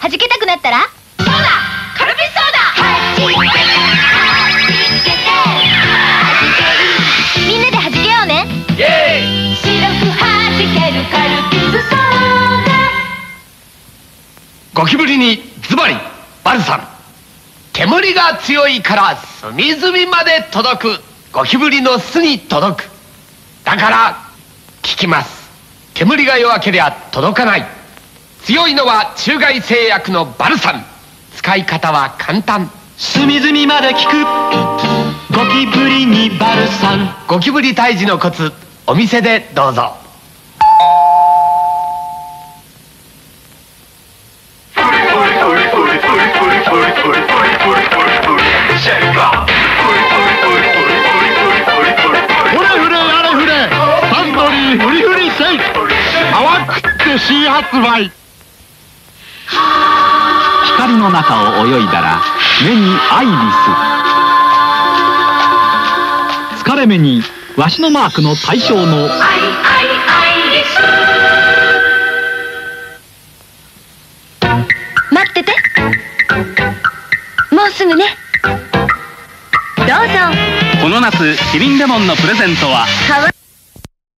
弾けたくなったら？そうだ！カルピスソーダ！はじけてはじけてはじける。みんなで弾けようね。イエーイ！白くはじけるカルピスソーダ！ゴキブリにズバリバルサン。煙が強いから隅々まで届く。ゴキブリの巣に届く。だから効きます。煙が弱けりゃ届かない強いのは中外製薬のバルサン。使い方は簡単。隅々まで効く。ゴキブリにバルサン。ゴキブリ退治のコツお店でどうぞ。新発売光の中を泳いだら目にアイリス。疲れ目にわしのマークの対象のアイアイアイリス。待ってて。もうすぐね。どうぞ。この夏キリンレモンのプレゼントは？かわ